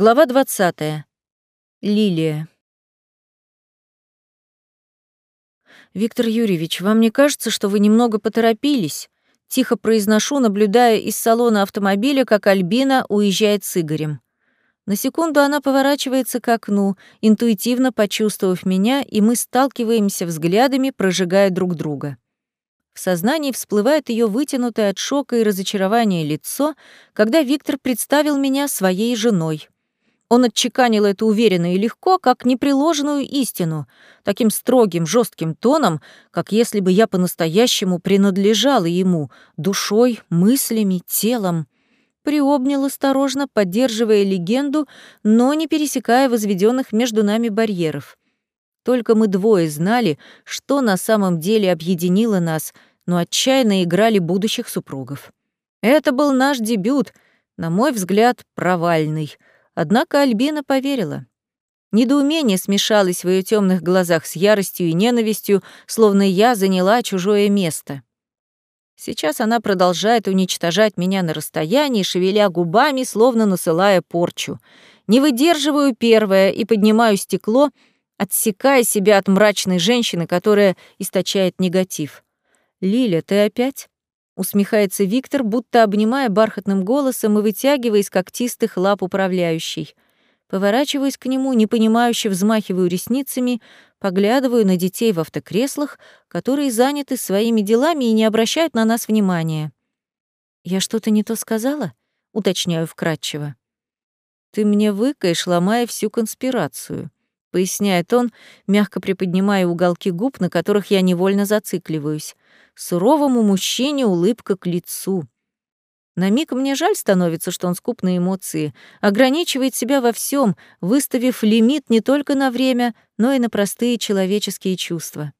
Глава 20. Лилия. «Виктор Юрьевич, вам не кажется, что вы немного поторопились?» Тихо произношу, наблюдая из салона автомобиля, как Альбина уезжает с Игорем. На секунду она поворачивается к окну, интуитивно почувствовав меня, и мы сталкиваемся взглядами, прожигая друг друга. В сознании всплывает ее вытянутое от шока и разочарования лицо, когда Виктор представил меня своей женой. Он отчеканил это уверенно и легко, как непреложную истину, таким строгим, жестким тоном, как если бы я по-настоящему принадлежала ему, душой, мыслями, телом. Приобнял осторожно, поддерживая легенду, но не пересекая возведенных между нами барьеров. Только мы двое знали, что на самом деле объединило нас, но отчаянно играли будущих супругов. Это был наш дебют, на мой взгляд, провальный — Однако Альбина поверила. Недоумение смешалось в ее темных глазах с яростью и ненавистью, словно я заняла чужое место. Сейчас она продолжает уничтожать меня на расстоянии, шевеля губами, словно насылая порчу. Не выдерживаю первое и поднимаю стекло, отсекая себя от мрачной женщины, которая источает негатив. «Лиля, ты опять?» Усмехается Виктор, будто обнимая бархатным голосом и вытягивая из когтистых лап управляющей. Поворачиваюсь к нему, непонимающе взмахиваю ресницами, поглядываю на детей в автокреслах, которые заняты своими делами и не обращают на нас внимания. «Я что-то не то сказала?» — уточняю вкратчиво. «Ты мне выкаешь, ломая всю конспирацию», — поясняет он, мягко приподнимая уголки губ, на которых я невольно зацикливаюсь. Суровому мужчине улыбка к лицу. На миг мне жаль становится, что он скуп на эмоции, ограничивает себя во всем, выставив лимит не только на время, но и на простые человеческие чувства.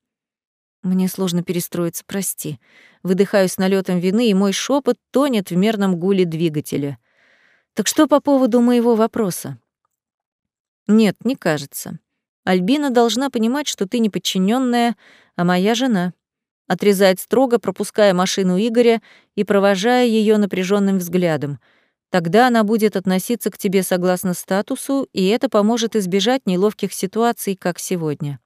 Мне сложно перестроиться, прости. Выдыхаю с налетом вины, и мой шепот тонет в мерном гуле двигателя. Так что по поводу моего вопроса? Нет, не кажется. Альбина должна понимать, что ты не подчиненная, а моя жена отрезает строго, пропуская машину Игоря и провожая ее напряженным взглядом. Тогда она будет относиться к тебе согласно статусу, и это поможет избежать неловких ситуаций, как сегодня.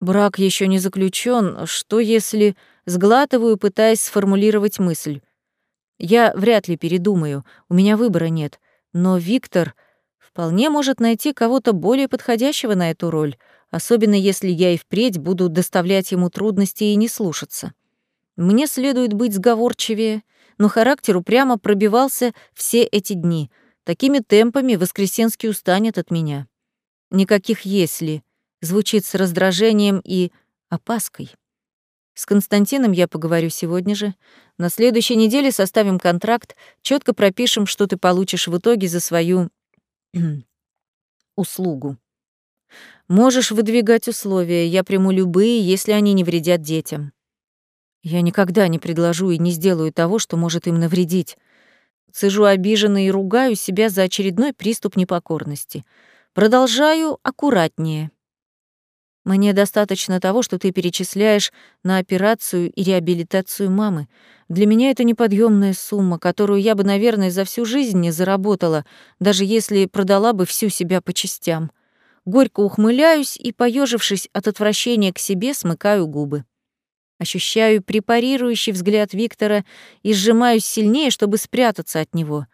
Брак еще не заключен. Что если сглатываю, пытаясь сформулировать мысль? Я вряд ли передумаю, у меня выбора нет. Но Виктор вполне может найти кого-то более подходящего на эту роль — особенно если я и впредь буду доставлять ему трудности и не слушаться. Мне следует быть сговорчивее, но характер упрямо пробивался все эти дни. Такими темпами Воскресенский устанет от меня. Никаких «если» звучит с раздражением и опаской. С Константином я поговорю сегодня же. На следующей неделе составим контракт, четко пропишем, что ты получишь в итоге за свою услугу. Можешь выдвигать условия, я приму любые, если они не вредят детям. Я никогда не предложу и не сделаю того, что может им навредить. Цежу обиженно и ругаю себя за очередной приступ непокорности. Продолжаю аккуратнее. Мне достаточно того, что ты перечисляешь на операцию и реабилитацию мамы. Для меня это неподъемная сумма, которую я бы, наверное, за всю жизнь не заработала, даже если продала бы всю себя по частям горько ухмыляюсь и, поежившись от отвращения к себе, смыкаю губы. Ощущаю препарирующий взгляд Виктора и сжимаюсь сильнее, чтобы спрятаться от него.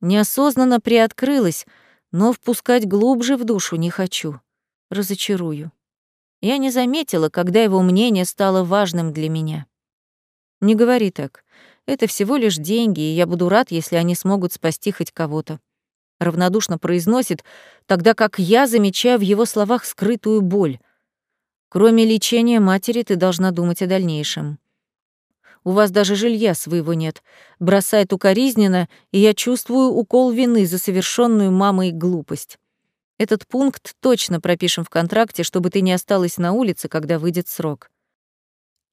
Неосознанно приоткрылась, но впускать глубже в душу не хочу. Разочарую. Я не заметила, когда его мнение стало важным для меня. Не говори так. Это всего лишь деньги, и я буду рад, если они смогут спасти хоть кого-то равнодушно произносит, тогда как я замечаю в его словах скрытую боль. Кроме лечения матери, ты должна думать о дальнейшем. У вас даже жилья своего нет. Бросает укоризненно, и я чувствую укол вины за совершенную мамой глупость. Этот пункт точно пропишем в контракте, чтобы ты не осталась на улице, когда выйдет срок.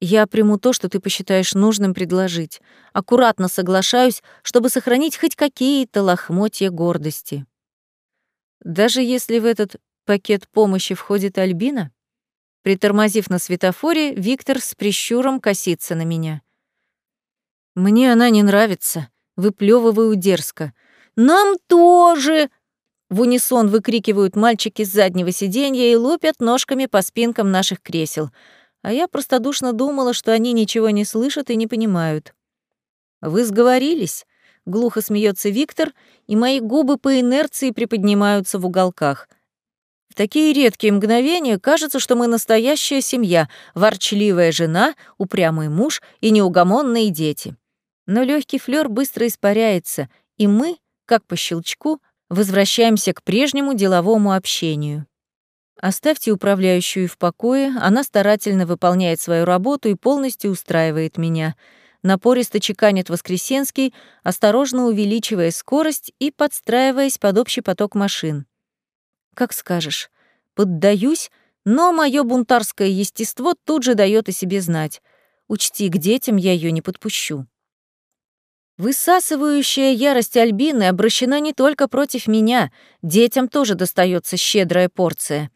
Я приму то, что ты посчитаешь нужным предложить. Аккуратно соглашаюсь, чтобы сохранить хоть какие-то лохмотья гордости. Даже если в этот пакет помощи входит Альбина? Притормозив на светофоре, Виктор с прищуром косится на меня. Мне она не нравится, выплевываю дерзко. Нам тоже! В унисон выкрикивают мальчики с заднего сиденья и лупят ножками по спинкам наших кресел. А я простодушно думала, что они ничего не слышат и не понимают. «Вы сговорились?» — глухо смеется Виктор, и мои губы по инерции приподнимаются в уголках. В такие редкие мгновения кажется, что мы настоящая семья, ворчливая жена, упрямый муж и неугомонные дети. Но легкий флёр быстро испаряется, и мы, как по щелчку, возвращаемся к прежнему деловому общению. Оставьте управляющую в покое, она старательно выполняет свою работу и полностью устраивает меня. Напористо чеканит Воскресенский, осторожно увеличивая скорость и подстраиваясь под общий поток машин. Как скажешь. Поддаюсь, но мое бунтарское естество тут же дает о себе знать. Учти, к детям я ее не подпущу. Высасывающая ярость Альбины обращена не только против меня, детям тоже достается щедрая порция.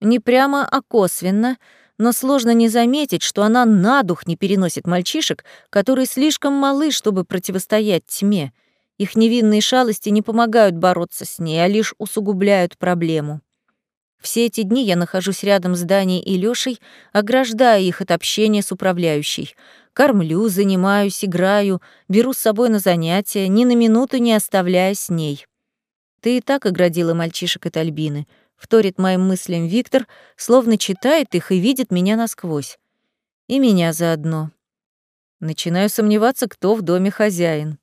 Не прямо, а косвенно, но сложно не заметить, что она на дух не переносит мальчишек, которые слишком малы, чтобы противостоять тьме. Их невинные шалости не помогают бороться с ней, а лишь усугубляют проблему. Все эти дни я нахожусь рядом с Даней и Лёшей, ограждая их от общения с управляющей. Кормлю, занимаюсь, играю, беру с собой на занятия, ни на минуту не оставляя с ней. Ты и так оградила мальчишек от Альбины. Вторит моим мыслям Виктор, словно читает их и видит меня насквозь. И меня заодно. Начинаю сомневаться, кто в доме хозяин.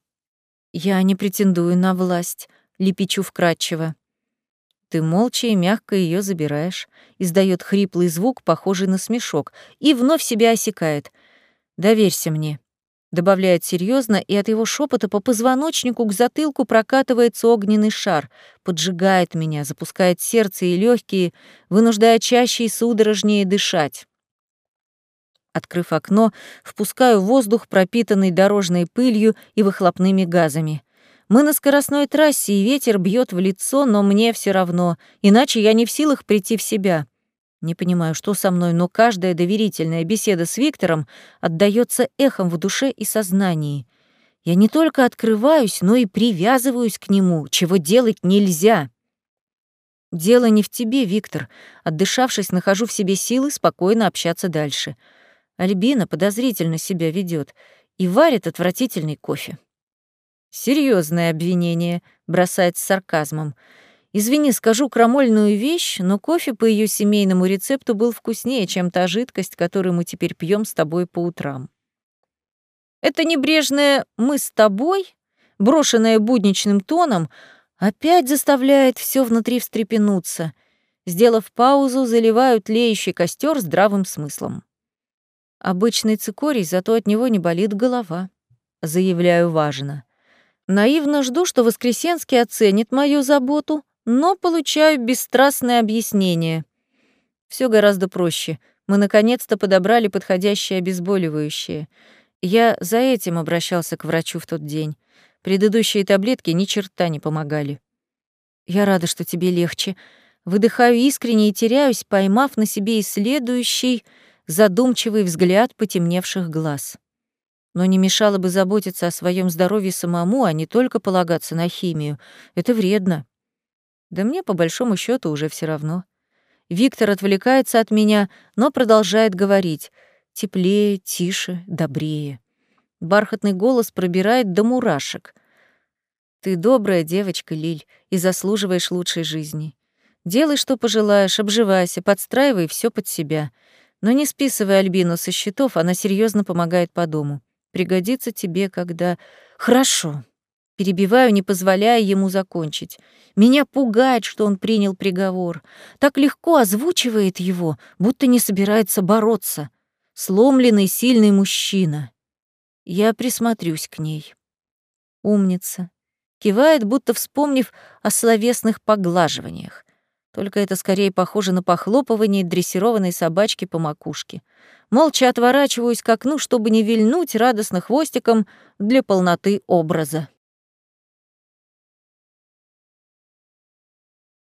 Я не претендую на власть, лепечу вкратчиво. Ты молча и мягко ее забираешь, издает хриплый звук, похожий на смешок, и вновь себя осекает. Доверься мне. Добавляет серьезно, и от его шепота по позвоночнику к затылку прокатывается огненный шар, поджигает меня, запускает сердце и легкие, вынуждая чаще и судорожнее дышать. Открыв окно, впускаю воздух, пропитанный дорожной пылью и выхлопными газами. Мы на скоростной трассе, и ветер бьет в лицо, но мне все равно, иначе я не в силах прийти в себя. Не понимаю, что со мной, но каждая доверительная беседа с Виктором отдаётся эхом в душе и сознании. Я не только открываюсь, но и привязываюсь к нему, чего делать нельзя. Дело не в тебе, Виктор. Отдышавшись, нахожу в себе силы спокойно общаться дальше. Альбина подозрительно себя ведет и варит отвратительный кофе. Серьезное обвинение, бросает с сарказмом. Извини, скажу крамольную вещь, но кофе по ее семейному рецепту был вкуснее, чем та жидкость, которую мы теперь пьем с тобой по утрам. Это небрежное «мы с тобой», брошенное будничным тоном, опять заставляет все внутри встрепенуться. Сделав паузу, заливают тлеющий костер здравым смыслом. Обычный цикорий, зато от него не болит голова. Заявляю важно. Наивно жду, что Воскресенский оценит мою заботу, но получаю бесстрастное объяснение. Все гораздо проще. Мы наконец-то подобрали подходящее обезболивающее. Я за этим обращался к врачу в тот день. Предыдущие таблетки ни черта не помогали. Я рада, что тебе легче. Выдыхаю искренне и теряюсь, поймав на себе исследующий, задумчивый взгляд потемневших глаз но не мешало бы заботиться о своем здоровье самому, а не только полагаться на химию. Это вредно. Да мне, по большому счету уже все равно. Виктор отвлекается от меня, но продолжает говорить. Теплее, тише, добрее. Бархатный голос пробирает до мурашек. Ты добрая девочка, Лиль, и заслуживаешь лучшей жизни. Делай, что пожелаешь, обживайся, подстраивай все под себя. Но не списывай Альбину со счетов, она серьезно помогает по дому пригодится тебе, когда... Хорошо. Перебиваю, не позволяя ему закончить. Меня пугает, что он принял приговор. Так легко озвучивает его, будто не собирается бороться. Сломленный, сильный мужчина. Я присмотрюсь к ней. Умница. Кивает, будто вспомнив о словесных поглаживаниях. Только это скорее похоже на похлопывание дрессированной собачки по макушке. Молча отворачиваюсь к окну, чтобы не вильнуть радостно хвостиком для полноты образа.